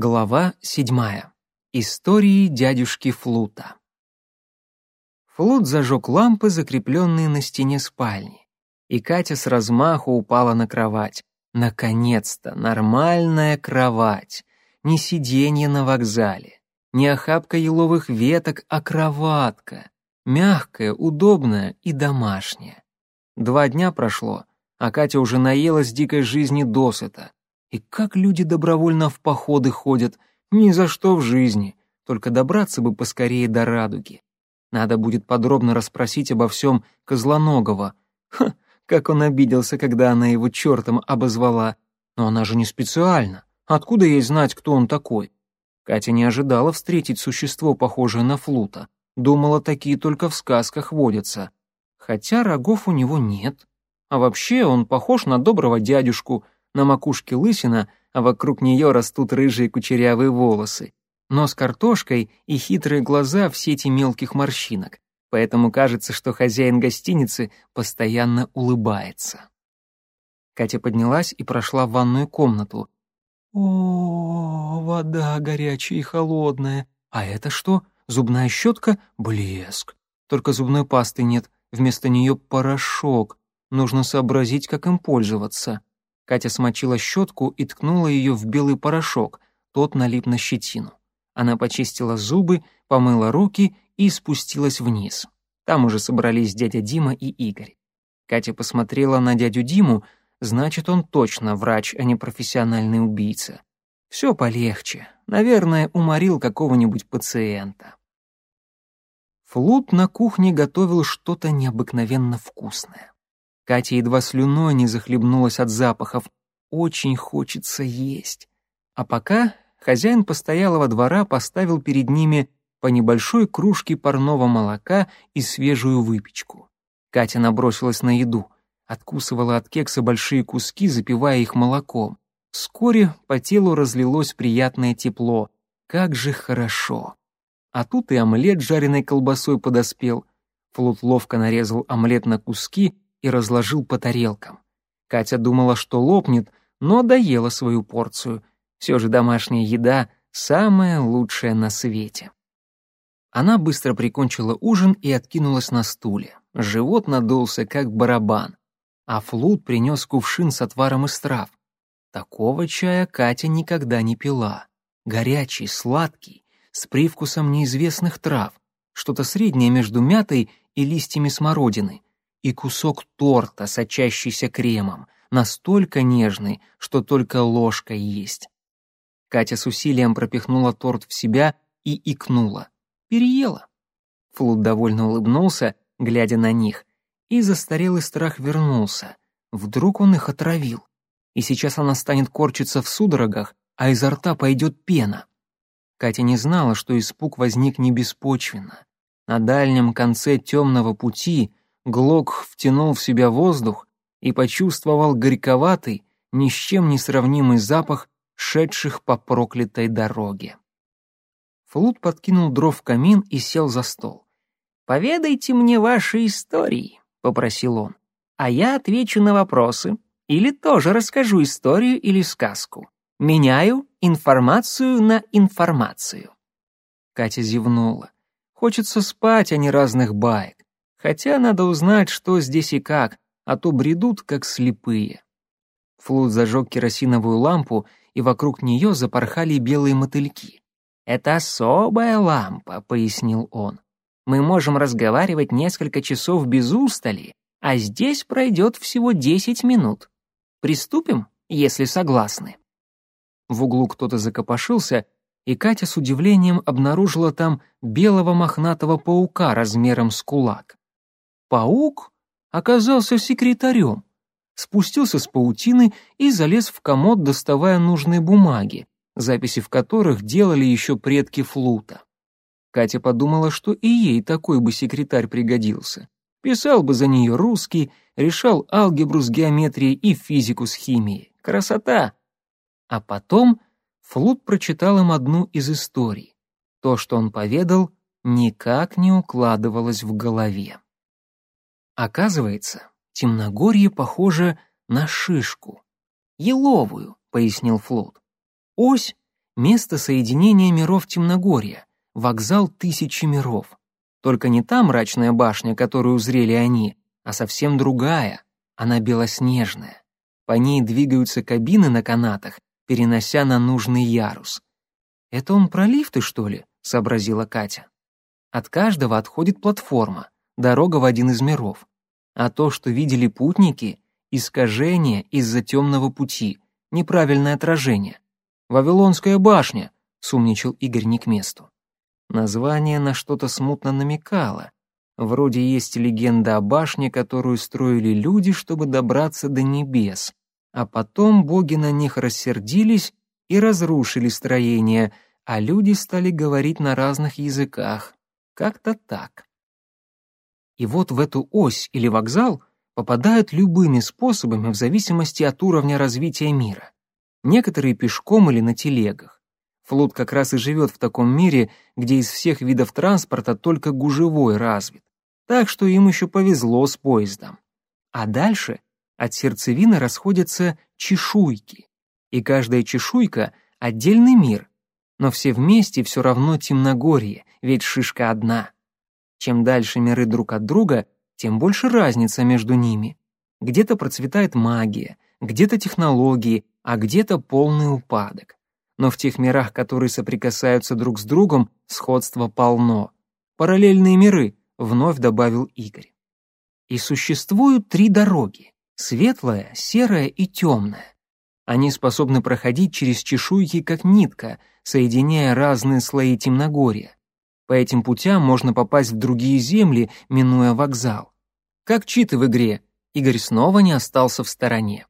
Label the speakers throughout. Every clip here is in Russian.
Speaker 1: Глава седьмая. Истории дядюшки Флута. Флут зажег лампы, закрепленные на стене спальни, и Катя с размаху упала на кровать. Наконец-то нормальная кровать. Не сиденье на вокзале, не охапка еловых веток, а кроватка. Мягкая, удобная и домашняя. Два дня прошло, а Катя уже наелась дикой жизни досыта. И как люди добровольно в походы ходят, ни за что в жизни, только добраться бы поскорее до радуги. Надо будет подробно расспросить обо всем Козлоногого. Ха, как он обиделся, когда она его чертом обозвала. Но она же не специально. Откуда ей знать, кто он такой? Катя не ожидала встретить существо, похожее на флута. Думала, такие только в сказках водятся. Хотя рогов у него нет. А вообще он похож на доброго дядюшку — на макушке лысина, а вокруг нее растут рыжие кучерявые волосы. Нос картошкой и хитрые глаза в сети мелких морщинок. Поэтому кажется, что хозяин гостиницы постоянно улыбается. Катя поднялась и прошла в ванную комнату. О, вода горячая и холодная. А это что? Зубная щетка? Блеск. Только зубной пасты нет, вместо нее порошок. Нужно сообразить, как им пользоваться. Катя смочила щетку и ткнула ее в белый порошок, тот налип на щетину. Она почистила зубы, помыла руки и спустилась вниз. Там уже собрались дядя Дима и Игорь. Катя посмотрела на дядю Диму, значит, он точно врач, а не профессиональный убийца. Все полегче. Наверное, уморил какого-нибудь пациента. Флут на кухне готовил что-то необыкновенно вкусное. Катя едва слюной не захлебнулась от запахов. Очень хочется есть. А пока хозяин постоялого двора поставил перед ними по небольшой кружке парного молока и свежую выпечку. Катя набросилась на еду, откусывала от кекса большие куски, запивая их молоком. Вскоре по телу разлилось приятное тепло. Как же хорошо. А тут и омлет с жареной колбасой подоспел. Флот ловко нарезал омлет на куски и разложил по тарелкам. Катя думала, что лопнет, но доела свою порцию. Все же домашняя еда — самая лучшая на свете. Она быстро прикончила ужин и откинулась на стуле. Живот надулся, как барабан. А Флут принес кувшин с отваром из трав. Такого чая Катя никогда не пила. Горячий, сладкий, с привкусом неизвестных трав. Что-то среднее между мятой и листьями смородины и кусок торта, сочащийся кремом, настолько нежный, что только ложка есть. Катя с усилием пропихнула торт в себя и икнула. Переела. Флуд довольно улыбнулся, глядя на них, и застарелый страх вернулся. Вдруг он их отравил. И сейчас она станет корчиться в судорогах, а изо рта пойдет пена. Катя не знала, что испуг возник не беспочвенно. На дальнем конце темного пути Глок втянул в себя воздух и почувствовал горьковатый, ни с чем не сравнимый запах шедших по проклятой дороге. Флут подкинул дров в камин и сел за стол. «Поведайте мне ваши истории», — попросил он, «а я отвечу на вопросы или тоже расскажу историю или сказку. Меняю информацию на информацию». Катя зевнула. Хочется спать, а не разных баек. Хотя надо узнать, что здесь и как, а то бредут, как слепые. Флут зажег керосиновую лампу, и вокруг нее запорхали белые мотыльки. «Это особая лампа», — пояснил он. «Мы можем разговаривать несколько часов без устали, а здесь пройдет всего десять минут. Приступим, если согласны». В углу кто-то закопошился, и Катя с удивлением обнаружила там белого мохнатого паука размером с кулак. Паук оказался секретарем, спустился с паутины и залез в комод, доставая нужные бумаги, записи в которых делали еще предки Флута. Катя подумала, что и ей такой бы секретарь пригодился. Писал бы за нее русский, решал алгебру с геометрией и физику с химией. Красота! А потом Флут прочитал им одну из историй. То, что он поведал, никак не укладывалось в голове. Оказывается, темногорье похоже на шишку. Еловую, пояснил Флот. Ось место соединения миров Темногорья, вокзал тысячи миров. Только не та мрачная башня, которую узрели они, а совсем другая, она белоснежная. По ней двигаются кабины на канатах, перенося на нужный ярус. «Это он про лифты, что ли?» — сообразила Катя. От каждого отходит платформа, дорога в один из миров. А то, что видели путники — искажение из-за темного пути, неправильное отражение. «Вавилонская башня», — сумничал Игорь не к месту. Название на что-то смутно намекало. Вроде есть легенда о башне, которую строили люди, чтобы добраться до небес. А потом боги на них рассердились и разрушили строение, а люди стали говорить на разных языках. Как-то так. И вот в эту ось или вокзал попадают любыми способами в зависимости от уровня развития мира. Некоторые пешком или на телегах. Флот как раз и живет в таком мире, где из всех видов транспорта только гужевой развит. Так что им еще повезло с поездом. А дальше от сердцевины расходятся чешуйки. И каждая чешуйка — отдельный мир. Но все вместе все равно темногорье, ведь шишка одна. Чем дальше миры друг от друга, тем больше разница между ними. Где-то процветает магия, где-то технологии, а где-то полный упадок. Но в тех мирах, которые соприкасаются друг с другом, сходства полно. Параллельные миры, вновь добавил Игорь. И существуют три дороги — светлая, серая и темная. Они способны проходить через чешуйки, как нитка, соединяя разные слои темногорья. По этим путям можно попасть в другие земли, минуя вокзал. Как читы в игре, Игорь снова не остался в стороне.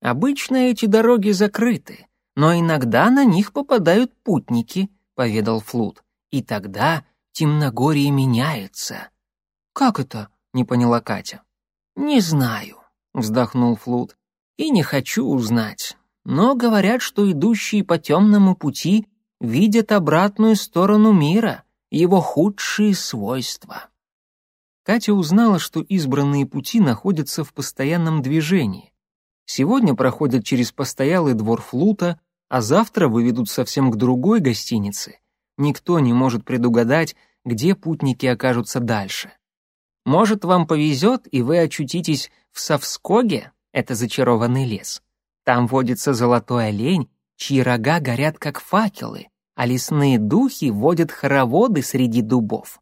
Speaker 1: «Обычно эти дороги закрыты, но иногда на них попадают путники», — поведал Флут. «И тогда темногорье меняется». «Как это?» — не поняла Катя. «Не знаю», — вздохнул Флут. «И не хочу узнать. Но говорят, что идущие по темному пути видят обратную сторону мира, его худшие свойства. Катя узнала, что избранные пути находятся в постоянном движении. Сегодня проходят через постоялый двор флута, а завтра выведут совсем к другой гостинице. Никто не может предугадать, где путники окажутся дальше. Может, вам повезет, и вы очутитесь в Совскоге, это зачарованный лес. Там водится золотой олень, чьи рога горят как факелы, а лесные духи водят хороводы среди дубов.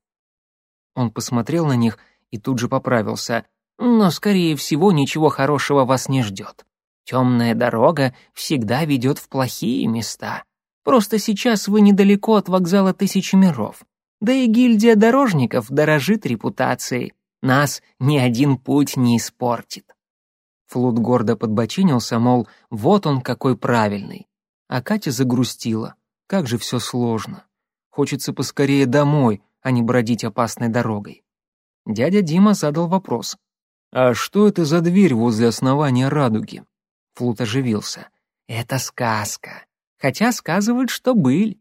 Speaker 1: Он посмотрел на них и тут же поправился. Но, скорее всего, ничего хорошего вас не ждет. Темная дорога всегда ведет в плохие места. Просто сейчас вы недалеко от вокзала Тысячи миров. Да и гильдия дорожников дорожит репутацией. Нас ни один путь не испортит. Флут гордо подбочинился, мол, вот он какой правильный а Катя загрустила. Как же все сложно. Хочется поскорее домой, а не бродить опасной дорогой. Дядя Дима задал вопрос. «А что это за дверь возле основания радуги?» Флут оживился. «Это сказка. Хотя сказывают, что быль.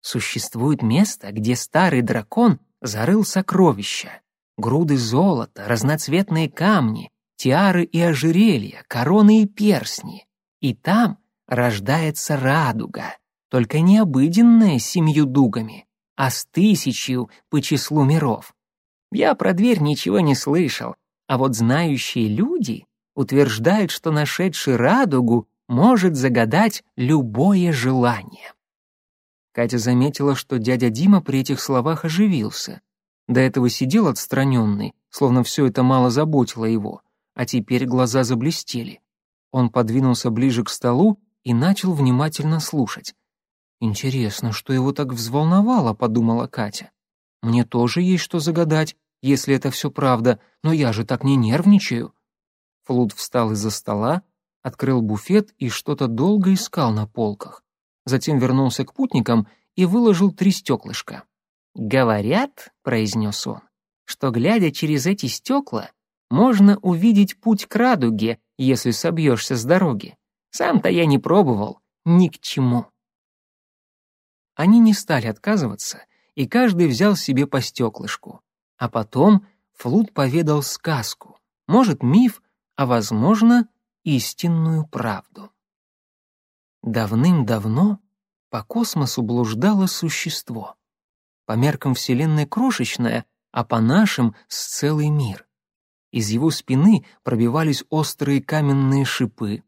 Speaker 1: Существует место, где старый дракон зарыл сокровища. Груды золота, разноцветные камни, тиары и ожерелья, короны и персни. И там рождается радуга, только не обыденная с семью дугами, а с тысячью по числу миров. Я про дверь ничего не слышал, а вот знающие люди утверждают, что нашедший радугу может загадать любое желание. Катя заметила, что дядя Дима при этих словах оживился. До этого сидел отстраненный, словно все это мало заботило его, а теперь глаза заблестели. Он подвинулся ближе к столу и начал внимательно слушать. «Интересно, что его так взволновало», — подумала Катя. «Мне тоже есть что загадать, если это все правда, но я же так не нервничаю». Флуд встал из-за стола, открыл буфет и что-то долго искал на полках. Затем вернулся к путникам и выложил три стеклышка. «Говорят», — произнес он, — «что, глядя через эти стекла, можно увидеть путь к радуге, если собьешься с дороги. Сам-то я не пробовал, ни к чему. Они не стали отказываться, и каждый взял себе по стеклышку. А потом Флут поведал сказку, может, миф, а, возможно, истинную правду. Давным-давно по космосу блуждало существо. По меркам Вселенной крошечное, а по нашим — с целый мир. Из его спины пробивались острые каменные шипы,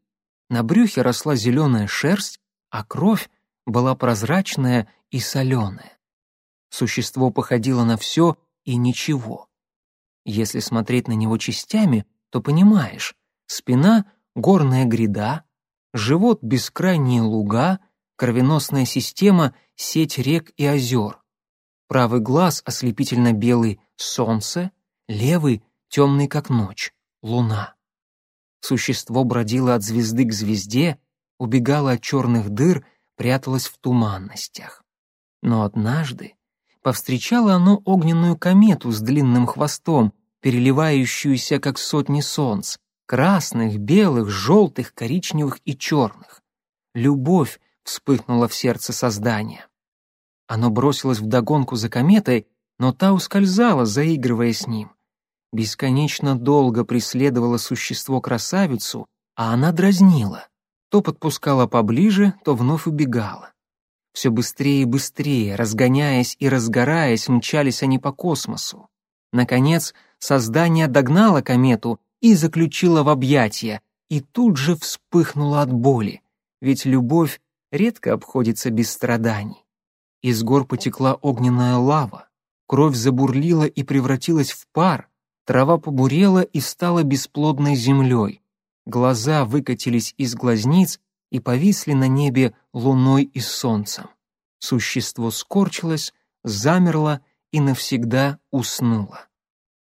Speaker 1: на брюхе росла зеленая шерсть, а кровь была прозрачная и соленая. Существо походило на все и ничего. Если смотреть на него частями, то понимаешь, спина — горная гряда, живот — бескрайние луга, кровеносная система — сеть рек и озер. Правый глаз ослепительно белый — солнце, левый — темный как ночь — луна. Существо бродило от звезды к звезде, убегало от черных дыр, пряталось в туманностях. Но однажды повстречало оно огненную комету с длинным хвостом, переливающуюся как сотни солнц, красных, белых, желтых, коричневых и черных. Любовь вспыхнула в сердце создания. Оно бросилось вдогонку за кометой, но та ускользала, заигрывая с ним. Бесконечно долго преследовало существо красавицу, а она дразнила. То подпускала поближе, то вновь убегала. Все быстрее и быстрее, разгоняясь и разгораясь, мчались они по космосу. Наконец, создание догнало комету и заключило в объятия, и тут же вспыхнуло от боли, ведь любовь редко обходится без страданий. Из гор потекла огненная лава, кровь забурлила и превратилась в пар, Трава побурела и стала бесплодной землей. Глаза выкатились из глазниц и повисли на небе луной и солнцем. Существо скорчилось, замерло и навсегда уснуло.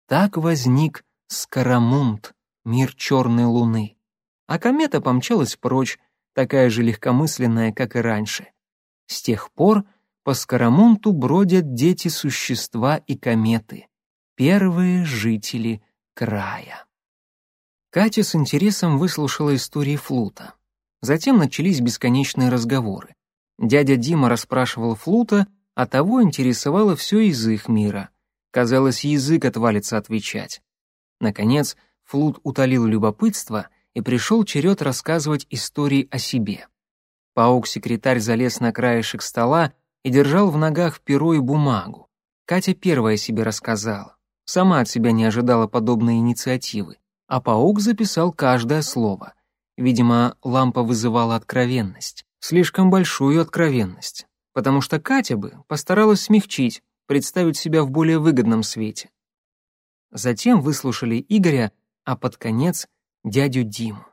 Speaker 1: Так возник Скоромунт, мир черной луны. А комета помчалась прочь, такая же легкомысленная, как и раньше. С тех пор по Скоромунту бродят дети-существа и кометы первые жители края. Катя с интересом выслушала истории Флута. Затем начались бесконечные разговоры. Дядя Дима расспрашивал Флута, а того интересовало все из их мира. Казалось, язык отвалится отвечать. Наконец, Флут утолил любопытство, и пришел черед рассказывать истории о себе. Паук-секретарь залез на краешек стола и держал в ногах перо и бумагу. Катя первая себе рассказала. Сама от себя не ожидала подобной инициативы, а паук записал каждое слово. Видимо, лампа вызывала откровенность, слишком большую откровенность, потому что Катя бы постаралась смягчить, представить себя в более выгодном свете. Затем выслушали Игоря, а под конец дядю Диму.